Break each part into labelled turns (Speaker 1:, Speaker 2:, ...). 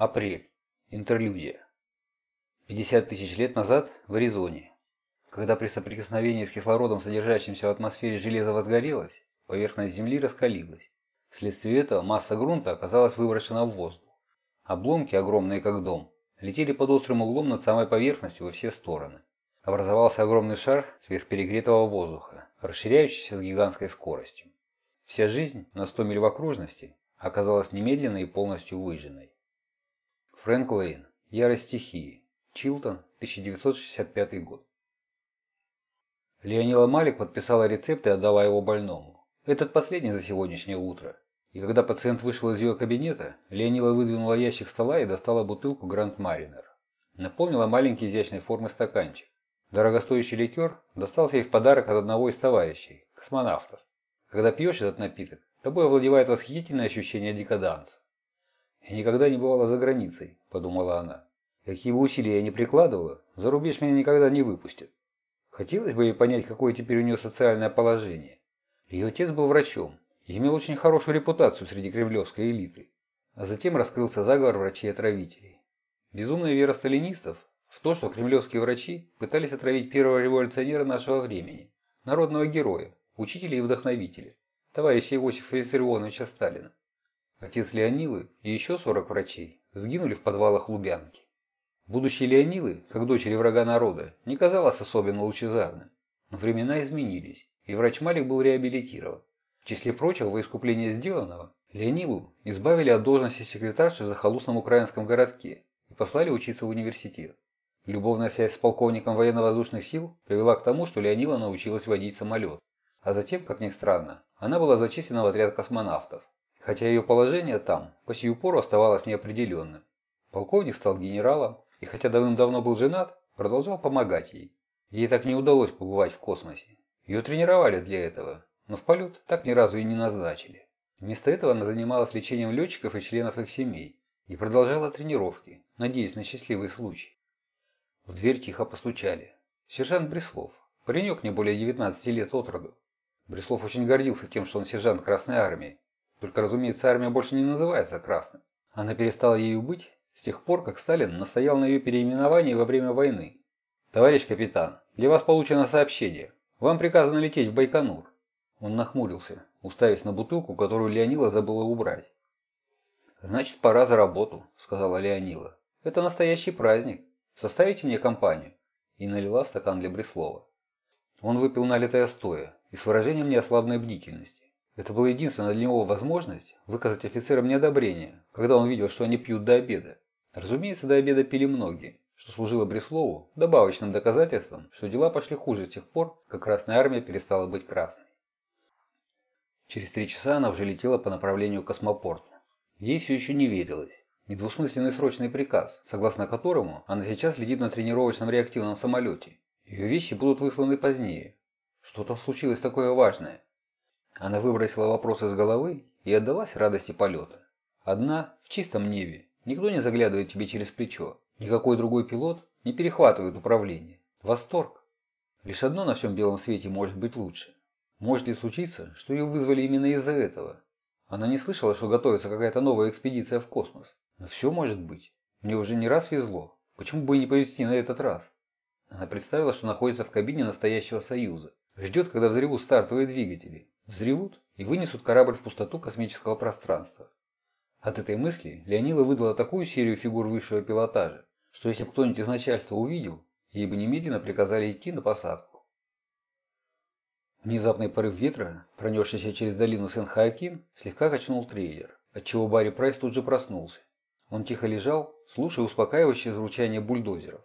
Speaker 1: Апрель. Интерлюдия. 50 тысяч лет назад в Аризоне. Когда при соприкосновении с кислородом, содержащимся в атмосфере железо возгорелось, поверхность Земли раскалилась. Вследствие этого масса грунта оказалась выброшена в воздух. Обломки, огромные как дом, летели под острым углом над самой поверхностью во все стороны. Образовался огромный шар сверхперегретого воздуха, расширяющийся с гигантской скоростью. Вся жизнь на 100 миль в окружности оказалась немедленно и полностью выжженной. Фрэнк Лейн. Ярость стихии. Чилтон, 1965 год. Леонила Малик подписала рецепт и отдала его больному. Этот последний за сегодняшнее утро. И когда пациент вышел из ее кабинета, Леонила выдвинула ящик стола и достала бутылку Гранд Маринер. Наполнила маленький изящной формы стаканчик. Дорогостоящий ликер достался ей в подарок от одного из товарищей, космонавтов. Когда пьешь этот напиток, тобой овладевает восхитительное ощущение декаданса. «Я никогда не бывала за границей», – подумала она. «Какие бы усилия я ни прикладывала, за рубеж меня никогда не выпустят». Хотелось бы ей понять, какое теперь у нее социальное положение. Ее отец был врачом и имел очень хорошую репутацию среди кремлевской элиты. А затем раскрылся заговор врачей-отравителей. Безумная вера сталинистов в то, что кремлевские врачи пытались отравить первого революционера нашего времени, народного героя, учителя и вдохновителя, товарища Иосифа Виссарионовича Сталина. Отец Леонилы и еще 40 врачей сгинули в подвалах Лубянки. Будущее Леонилы, как дочери врага народа, не казалось особенно лучезарным. Но времена изменились, и врач Малик был реабилитирован. В числе прочего, во искупление сделанного, Леонилу избавили от должности секретарши в захолустном украинском городке и послали учиться в университет. Любовная связь с полковником военно-воздушных сил привела к тому, что Леонила научилась водить самолет. А затем, как ни странно, она была зачислена в отряд космонавтов хотя ее положение там по сию пору оставалось неопределенным. Полковник стал генералом, и хотя давным-давно был женат, продолжал помогать ей. Ей так не удалось побывать в космосе. Ее тренировали для этого, но в полет так ни разу и не назначили. Вместо этого она занималась лечением летчиков и членов их семей и продолжала тренировки, надеясь на счастливый случай. В дверь тихо постучали. Сержант Бреслов, паренек не более 19 лет от роду. Бреслов очень гордился тем, что он сержант Красной Армии, только, разумеется, армия больше не называется Красной. Она перестала ею быть с тех пор, как Сталин настоял на ее переименовании во время войны. «Товарищ капитан, для вас получено сообщение. Вам приказано лететь в Байконур». Он нахмурился, уставясь на бутылку, которую Леонила забыла убрать. «Значит, пора за работу», — сказала Леонила. «Это настоящий праздник. Составите мне компанию». И налила стакан для Бреслова. Он выпил налитое стоя и с выражением неослабной бдительности. Это была единственная для него возможность выказать офицерам неодобрение, когда он видел, что они пьют до обеда. Разумеется, до обеда пили многие, что служило Бреслову добавочным доказательством, что дела пошли хуже с тех пор, как Красная Армия перестала быть красной. Через три часа она уже летела по направлению к космопорту. Ей все еще не верилось. Недвусмысленный срочный приказ, согласно которому она сейчас летит на тренировочном реактивном самолете. Ее вещи будут высланы позднее. Что-то случилось такое важное. Она выбросила вопрос из головы и отдалась радости полета. Одна, в чистом небе, никто не заглядывает тебе через плечо, никакой другой пилот не перехватывает управление. Восторг. Лишь одно на всем белом свете может быть лучше. Может ли случиться, что ее вызвали именно из-за этого? Она не слышала, что готовится какая-то новая экспедиция в космос. Но все может быть. Мне уже не раз везло. Почему бы и не повезти на этот раз? Она представила, что находится в кабине настоящего Союза. Ждет, когда взревут стартовые двигатели взревут и вынесут корабль в пустоту космического пространства. От этой мысли Леонила выдала такую серию фигур высшего пилотажа, что если кто-нибудь из начальства увидел, ей бы немедленно приказали идти на посадку. Внезапный порыв ветра, пронесшийся через долину Сен-Хоакин, слегка качнул трейлер, отчего Барри Прайс тут же проснулся. Он тихо лежал, слушая успокаивающее звучание бульдозеров.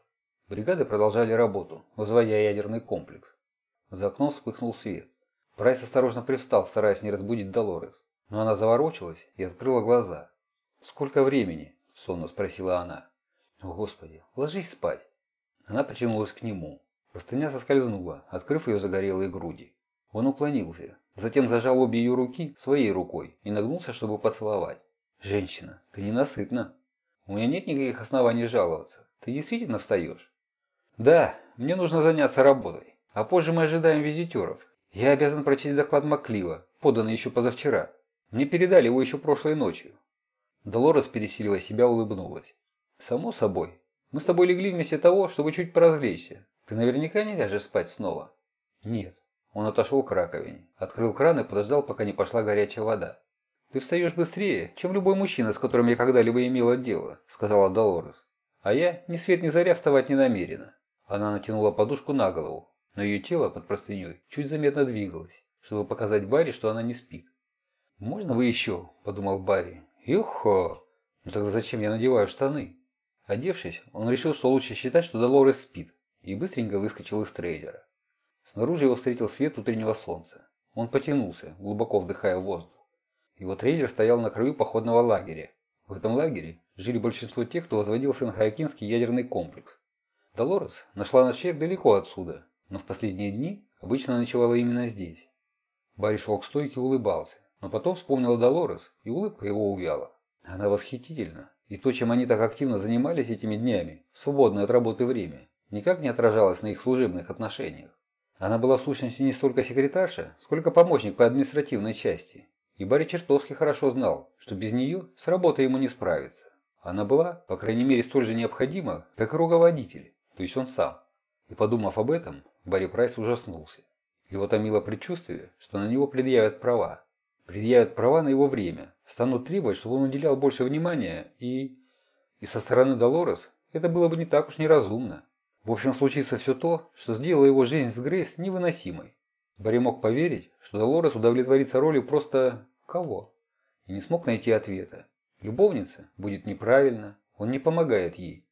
Speaker 1: Бригады продолжали работу, возводя ядерный комплекс. За окном вспыхнул свет. Прайс осторожно привстал, стараясь не разбудить Долорес. Но она заворочалась и открыла глаза. «Сколько времени?» – сонно спросила она. «О, Господи, ложись спать!» Она потянулась к нему. Простыня соскользнула, открыв ее загорелые груди. Он уклонился, затем зажал обе ее руки своей рукой и нагнулся, чтобы поцеловать. «Женщина, ты ненасытна. У меня нет никаких оснований жаловаться. Ты действительно встаешь?» «Да, мне нужно заняться работой, а позже мы ожидаем визитеров, я обязан прочесть доклад Маклива, поданный еще позавчера. Мне передали его еще прошлой ночью. Долорес, пересиливая себя, улыбнулась. «Само собой. Мы с тобой легли вместе того, чтобы чуть поразвлечься. Ты наверняка не ляжешь спать снова?» «Нет». Он отошел к раковине, открыл кран и подождал, пока не пошла горячая вода. «Ты встаешь быстрее, чем любой мужчина, с которым я когда-либо имела дело», — сказала Долорес. «А я ни свет ни заря вставать не намерена». Она натянула подушку на голову, но ее тело под простыней чуть заметно двигалось, чтобы показать Барри, что она не спит. «Можно вы еще?» – подумал Барри. «Юхо! Ну тогда зачем я надеваю штаны?» Одевшись, он решил, что лучше считать, что Долорес спит, и быстренько выскочил из трейдера. Снаружи его встретил свет утреннего солнца. Он потянулся, глубоко вдыхая воздух. Его трейлер стоял на краю походного лагеря. В этом лагере жили большинство тех, кто возводил Сан-Хоакинский ядерный комплекс. Долорес нашла ночлег далеко отсюда, но в последние дни обычно ночевала именно здесь. Барри шел к стойке и улыбался, но потом вспомнила Долорес, и улыбка его увяла. Она восхитительна, и то, чем они так активно занимались этими днями, в свободное от работы время, никак не отражалось на их служебных отношениях. Она была в сущности не столько секретарша, сколько помощник по административной части, и Барри чертовски хорошо знал, что без нее с работой ему не справиться. Она была, по крайней мере, столь же необходима, как и руководитель, то есть он сам. И подумав об этом, Барри Прайс ужаснулся. Его томило предчувствие, что на него предъявят права. Предъявят права на его время, станут требовать, чтобы он уделял больше внимания и... И со стороны Долорес это было бы не так уж неразумно. В общем, случится все то, что сделало его жизнь с Грейс невыносимой. Барри мог поверить, что Долорес удовлетворится ролью просто... кого? И не смог найти ответа. Любовница будет неправильно, он не помогает ей.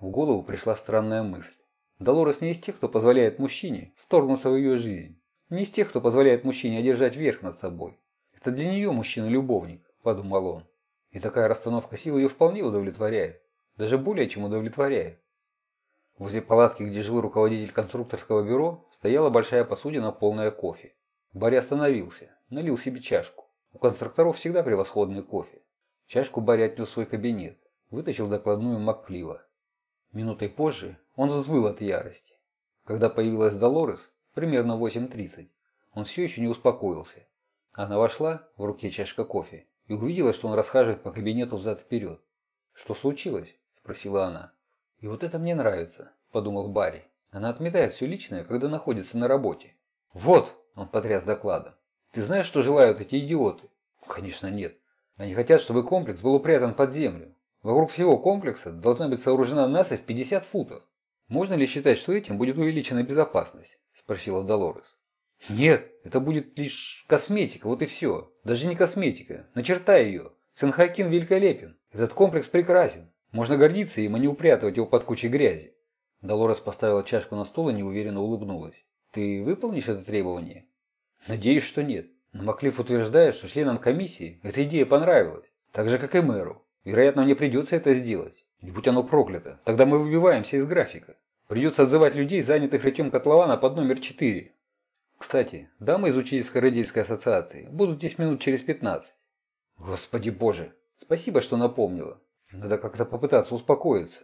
Speaker 1: В голову пришла странная мысль. Долорес не из тех, кто позволяет мужчине вторгнуться в ее жизнь. Не из тех, кто позволяет мужчине одержать верх над собой. Это для нее мужчина-любовник, подумал он. И такая расстановка сил ее вполне удовлетворяет. Даже более чем удовлетворяет. Возле палатки, где жил руководитель конструкторского бюро, стояла большая посудина, полная кофе. Барри остановился, налил себе чашку. У конструкторов всегда превосходный кофе. Чашку Барри отнес в свой кабинет, вытащил докладную Макплива. Минутой позже он взвыл от ярости. Когда появилась Долорес, примерно 8.30, он все еще не успокоился. Она вошла, в руке чашка кофе, и увидела, что он расхаживает по кабинету взад-вперед. «Что случилось?» – спросила она. «И вот это мне нравится», – подумал Барри. «Она отметает все личное, когда находится на работе». «Вот!» – он потряс докладом. «Ты знаешь, что желают эти идиоты?» «Конечно нет. Они хотят, чтобы комплекс был упрятан под землю. Вокруг всего комплекса должна быть сооружена насыпь в 50 футов. Можно ли считать, что этим будет увеличена безопасность? Спросила Долорес. Нет, это будет лишь косметика, вот и все. Даже не косметика. Начертай ее. Сенхакин великолепен. Этот комплекс прекрасен. Можно гордиться им, а не упрятывать его под кучей грязи. Долорес поставила чашку на стол и неуверенно улыбнулась. Ты выполнишь это требование? Надеюсь, что нет. Но Маклифф утверждает, что членам комиссии эта идея понравилась. Так же, как и мэру. Вероятно, мне придется это сделать. Не будь оно проклято. Тогда мы выбиваемся из графика. Придется отзывать людей, занятых рытьем котлована под номер 4. Кстати, дамы из учительской родительской ассоциации будут здесь минут через 15. Господи боже. Спасибо, что напомнила. Надо как-то попытаться успокоиться.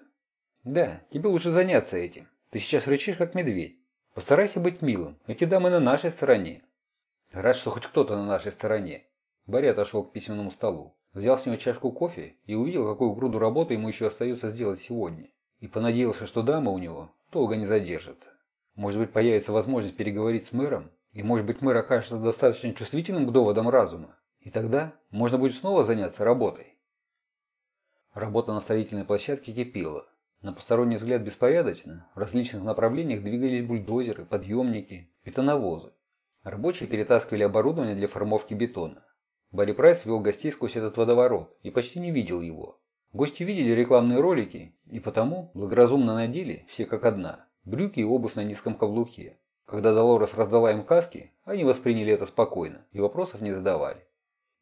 Speaker 1: Да, тебе лучше заняться этим. Ты сейчас рычишь, как медведь. Постарайся быть милым. Эти дамы на нашей стороне. Рад, что хоть кто-то на нашей стороне. Барри отошел к письменному столу. Взял с него чашку кофе и увидел, какую груду работы ему еще остается сделать сегодня. И понадеялся, что дама у него долго не задержится. Может быть, появится возможность переговорить с мэром, и может быть, мэр окажется достаточно чувствительным к доводам разума. И тогда можно будет снова заняться работой. Работа на строительной площадке кипела. На посторонний взгляд беспорядочно, в различных направлениях двигались бульдозеры, подъемники, бетоновозы. Рабочие перетаскивали оборудование для формовки бетона. Барри Прайс вел гостей сквозь этот водоворот и почти не видел его. Гости видели рекламные ролики и потому благоразумно надели, все как одна, брюки и обувь на низком каблуке. Когда Долорес раздала им каски, они восприняли это спокойно и вопросов не задавали.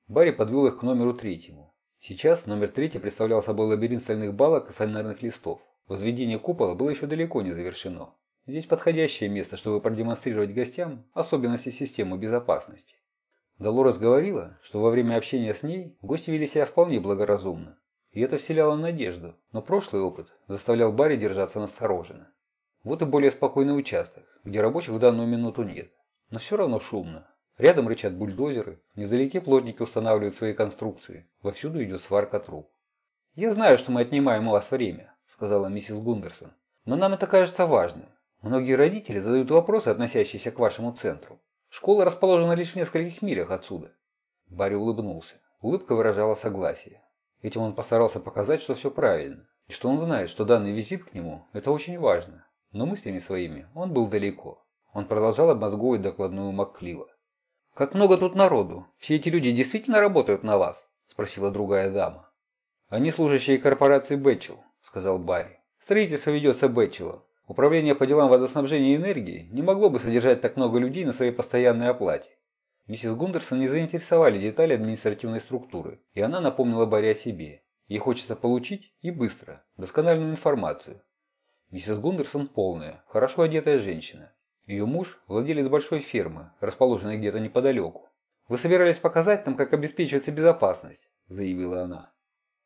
Speaker 1: Барри подвел их к номеру третьему. Сейчас номер третий представлял собой лабиринт стальных балок и фонарных листов. Возведение купола было еще далеко не завершено. Здесь подходящее место, чтобы продемонстрировать гостям особенности системы безопасности. Долорес говорила, что во время общения с ней гости вели себя вполне благоразумно. И это вселяло надежду, но прошлый опыт заставлял Барри держаться настороженно. Вот и более спокойный участок, где рабочих в данную минуту нет. Но все равно шумно. Рядом рычат бульдозеры, невдалеке плотники устанавливают свои конструкции, вовсюду идет сварка труб. «Я знаю, что мы отнимаем у вас время», – сказала миссис Гундерсон. «Но нам это кажется важным. Многие родители задают вопросы, относящиеся к вашему центру. Школа расположена лишь в нескольких милях отсюда». Барри улыбнулся. Улыбка выражала согласие. Этим он постарался показать, что все правильно, и что он знает, что данный визит к нему – это очень важно. Но мыслями своими он был далеко. Он продолжал обмозговывать докладную Макклива. «Как много тут народу! Все эти люди действительно работают на вас?» – спросила другая дама. «Они служащие корпорации Бэтчел», – сказал Барри. «Строительство ведется Бэтчелом. Управление по делам водоснабжения и энергии не могло бы содержать так много людей на своей постоянной оплате. Миссис Гундерсон не заинтересовали детали административной структуры, и она напомнила Барри о себе. Ей хочется получить, и быстро, доскональную информацию. Миссис Гундерсон полная, хорошо одетая женщина. Ее муж – владелец большой фермы, расположенной где-то неподалеку. «Вы собирались показать нам, как обеспечивается безопасность», – заявила она.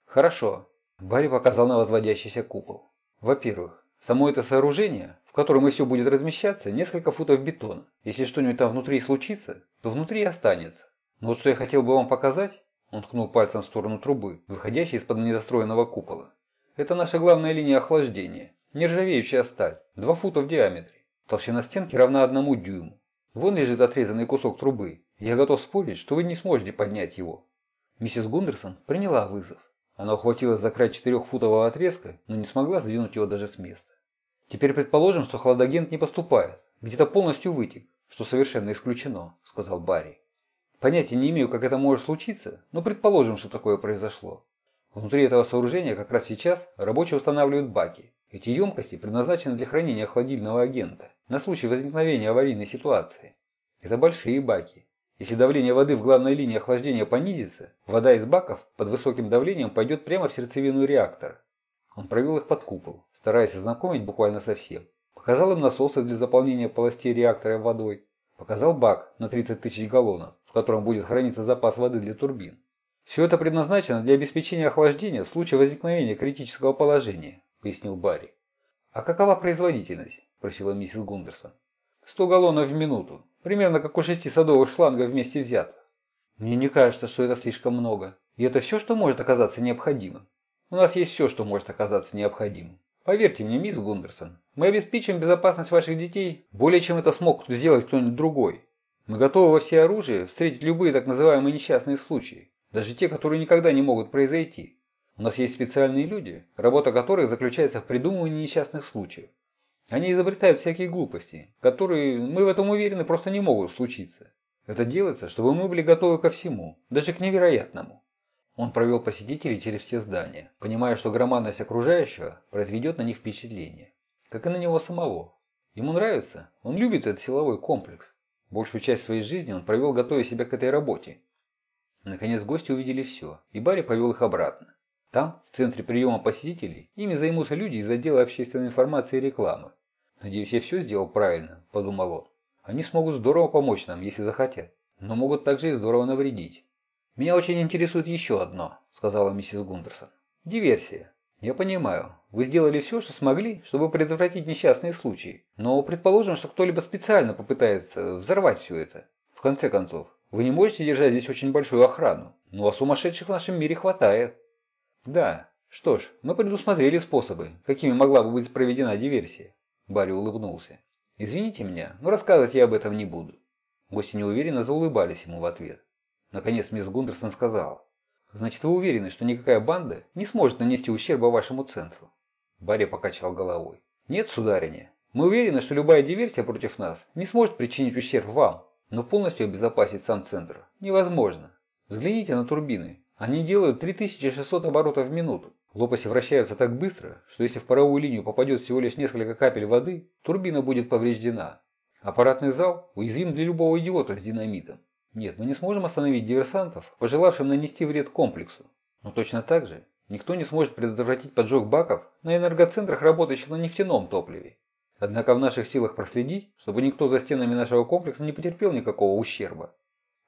Speaker 1: «Хорошо». Барри показал на возводящийся купол. «Во-первых, само это сооружение, в котором и все будет размещаться, несколько футов бетона. Если что-нибудь там внутри случится, то внутри останется. Но вот что я хотел бы вам показать, он ткнул пальцем в сторону трубы, выходящей из-под недостроенного купола. Это наша главная линия охлаждения, нержавеющая сталь, 2 фута в диаметре. Толщина стенки равна одному дюйму. Вон лежит отрезанный кусок трубы. Я готов спорить, что вы не сможете поднять его. Миссис Гундерсон приняла вызов. Она ухватилась за край четырехфутового отрезка, но не смогла сдвинуть его даже с места. Теперь предположим, что хладагент не поступает, где-то полностью вытек, что совершенно исключено, сказал Барри. Понятия не имею, как это может случиться, но предположим, что такое произошло. Внутри этого сооружения как раз сейчас рабочие устанавливают баки, эти емкости предназначены для хранения холодильного агента на случай возникновения аварийной ситуации. Это большие баки. Если давление воды в главной линии охлаждения понизится, вода из баков под высоким давлением пойдет прямо в сердцевину реактора. Он провел их под купол, стараясь ознакомить буквально со всем. Показал им насосы для заполнения полостей реактора водой. Показал бак на 30 тысяч галлонов, в котором будет храниться запас воды для турбин. Все это предназначено для обеспечения охлаждения в случае возникновения критического положения, пояснил Барри. «А какова производительность?» – просила миссис Гундерсон. «Сто галлонов в минуту. Примерно как у шести садовых шлангов вместе взятых. Мне не кажется, что это слишком много. И это все, что может оказаться необходимым. У нас есть все, что может оказаться необходимым. Поверьте мне, мисс Гундерсон, мы обеспечим безопасность ваших детей более, чем это смог сделать кто-нибудь другой. Мы готовы во все оружие встретить любые так называемые несчастные случаи, даже те, которые никогда не могут произойти. У нас есть специальные люди, работа которых заключается в придумывании несчастных случаев. Они изобретают всякие глупости, которые, мы в этом уверены, просто не могут случиться. Это делается, чтобы мы были готовы ко всему, даже к невероятному. Он провел посетителей через все здания, понимая, что громадность окружающего произведет на них впечатление. Как и на него самого. Ему нравится, он любит этот силовой комплекс. Большую часть своей жизни он провел, готовя себя к этой работе. Наконец гости увидели все, и Барри повел их обратно. Там, в центре приема посетителей, ими займутся люди из отдела общественной информации и рекламы. Надеюсь, я все сделал правильно, подумал он. Они смогут здорово помочь нам, если захотят, но могут также и здорово навредить. Меня очень интересует еще одно, сказала миссис Гундерсон. Диверсия. Я понимаю, вы сделали все, что смогли, чтобы предотвратить несчастные случаи. Но предположим, что кто-либо специально попытается взорвать все это. В конце концов, вы не можете держать здесь очень большую охрану. Ну а сумасшедших в нашем мире хватает. Да, что ж, мы предусмотрели способы, какими могла бы быть проведена диверсия. Барри улыбнулся. Извините меня, но рассказывать я об этом не буду. Гости неуверенно заулыбались ему в ответ. Наконец мисс Гундерсон сказала. «Значит, вы уверены, что никакая банда не сможет нанести ущерба вашему центру?» Барри покачал головой. «Нет, сударыня. Мы уверены, что любая диверсия против нас не сможет причинить ущерб вам, но полностью обезопасить сам центр невозможно. Взгляните на турбины. Они делают 3600 оборотов в минуту. Лопасти вращаются так быстро, что если в паровую линию попадет всего лишь несколько капель воды, турбина будет повреждена. Аппаратный зал уязвим для любого идиота с динамитом. Нет, мы не сможем остановить диверсантов, пожелавшим нанести вред комплексу. Но точно так же никто не сможет предотвратить поджог баков на энергоцентрах, работающих на нефтяном топливе. Однако в наших силах проследить, чтобы никто за стенами нашего комплекса не потерпел никакого ущерба.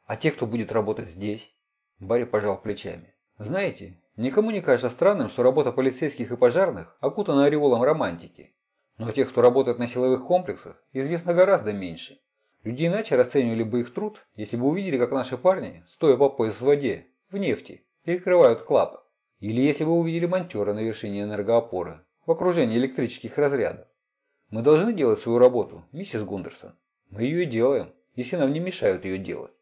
Speaker 1: А те, кто будет работать здесь? Барри пожал плечами. «Знаете, никому не кажется странным, что работа полицейских и пожарных окутана ореолом романтики. Но тех, кто работает на силовых комплексах, известно гораздо меньше. Люди иначе расценивали бы их труд, если бы увидели, как наши парни, стоя по пояс в воде, в нефти, перекрывают клапан. Или если вы увидели монтера на вершине энергоопоры, в окружении электрических разрядов. Мы должны делать свою работу, миссис Гундерсон. Мы ее делаем, если нам не мешают ее делать.